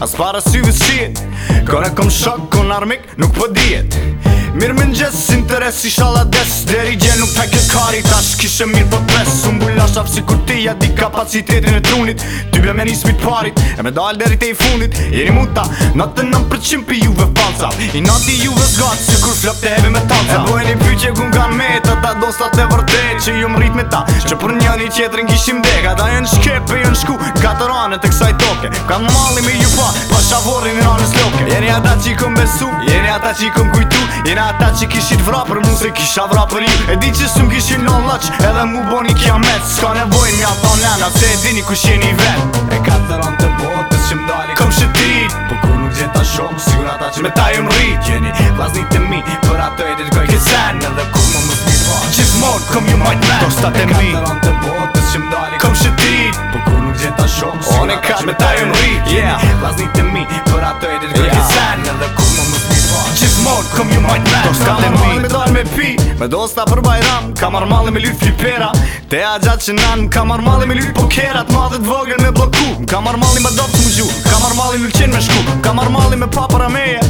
As para syve s'qien Kone kom shok, kon armik, nuk po djet Mirë më njësë, interes i shala des Deri gjen nuk ta ke kari tash kishe mirë po tres Unë bullash apë si kur ti ja di kapacitetin e trunit Ty bja me një smit parit e me dalë deri te i funit Jeni muta, natë nëm për qimpi juve falca I nati juve zgatë si kur flop të heve me talca E i pyqe ku me ta dosta sta të vërte Që ju më rrit me ta që tani qetrin kishim dega Da e në shkepe e shku Katër anët e kësaj toke Ka mali me ju pa Pa shavorin në anës loke Jeni ata që i këm besu Jeni ata që i këm kujtu Jeni ata që kishit vra për mu Se kisha vra për ju E di që së më kishin në lëq Edhe mu bo një kja Ska nevojnë mja ta në Pse e dini ku shjeni vet E katër anët e botës që mdali Kom shëtit Po Ku nuk gjenë ta shumë, sigur ata që me ta ju më rritë Gjeni vlasni të mi, për ato e dirkoj kje Në dhe ku më më të një fanë, qitë mërë, kom ju majtë me Do s'ta të mi, e katëron të botës që shumë kom shë ti Po ku nuk gjenë ta shumë, sigur ata që me ta ju më rritë Gjeni vlasni të mi, për ato e dirkoj kje senë mort, kom ju majt lak Do ka të mi Me dal me pi, me do s'ta për bajram Ka marmalli me lyt flipera Te a gjatë që nan, ka marmalli me lyt pokerat Madhët vogën me bloku Ka marmalli me dop të më gju Ka marmalli me lëqen me shku Ka marmalli me para meje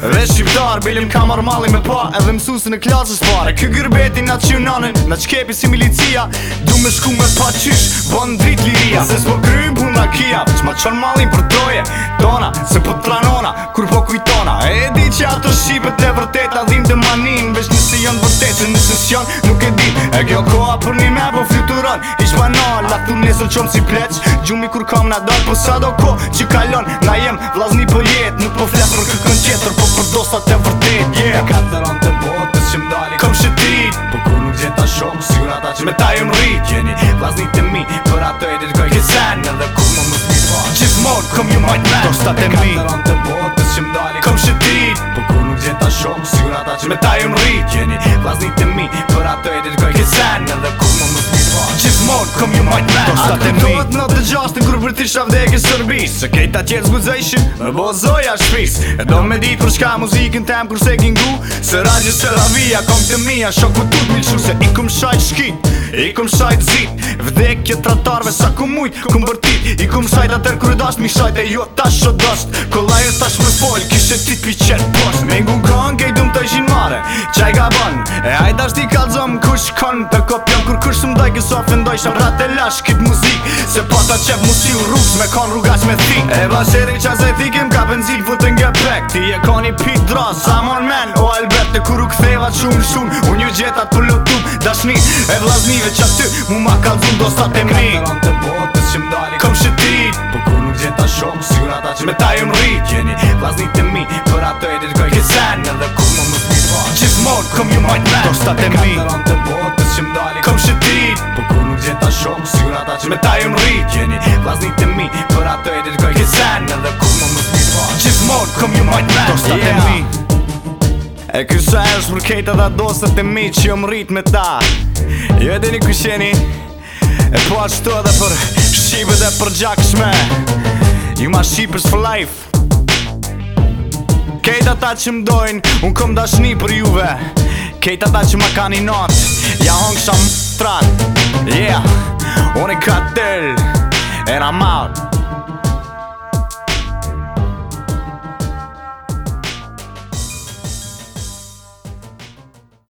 Dhe shqiptar, bilim ka marmalli me pa Edhe mësusë në klasës pare Ky gërbeti na që nanën, na që kepi si milicia Du me shku me pa qysh, bon drit liria Se s'po krym puna kia, Ma qënë malin për doje Tona, se po tranona Kur po kujtona E di që ato shqipe të vërtet A dhim të manin Vesh nësi janë vërtet Se nësë shion nuk e di E kjo koha për një me po fluturon Ish banon La thun nesër qom si pleq Gjumi kur kam na dal Po sa do ko që kalon Na jem vlazni për po jet Nuk po flet për kërkën qeter Po për dosa të vërtet Ja yeah. ka të ranë të botës që mdali Kom shëtit Po kur nuk gjeta shumë ata që me ta jem rrit fort ju majt me Do s'ta të mi Kom shëtit Po ku nuk gjitha shumë Sigur ata që me ta ju më Gjeni vlasnit të mi Për ato e ditë come you might not Tosa të mi Tot në të gjastin kur për ti shaf dhe e ke sërbis Se kejt atje të zguzëjshin, më bo zoja shpis E do me dit për shka muzikën tem kur se kingu Se rajgjës se la via, kom të mija Shoku tut një shumë se i kum shajt shkit I kum shajt zit Vdekje tratarve sa ku mujt kum bërtit I kum shajt atër kur dasht mi shajt e ju jo tash shod dasht Kolaj e tash me fol, kishe ti t'pi qert post Me ngu kon, kejt dum të gjin mare Qaj ka bon, e ajt ashti kalzom Kush kon për kopi ke sa fëndoj e lash kitë muzikë Se pata qep mu si u rrug me kon rrugash me thikë E ba shiri qa thikim ka pen zil nga nge pek Ti e kon i pit dra men o albet Të kuru ktheva qumë shumë u ju gjeta të lotum dashni E vlaznive qa ty mu ma kan zun do sa te mi Kom shi ti Po ku nuk gjeta shumë, si u që me ta ju mri Gjeni vlazni të mi për ato edit koj kisen Në ku më më më më më më më më më më më me ta e mri Gjeni vlasnit të mi, për ato e dirgoj këtë sen Në dhe ku më më të mirë vajt po, mod, këm ju majt men Do shtë ta e mri E kësë e është për kejta dhe do së të mi Që ju më rrit me ta Jo e dini ku qeni E po ashtu edhe për Shqipë dhe për gjak Ju ma Shqipës for life Kejta ta që më dojnë Unë këm dashni për juve Kejta ta që më ka një not Ja hongë shamë të tratë Yeah on a there, and I'm out.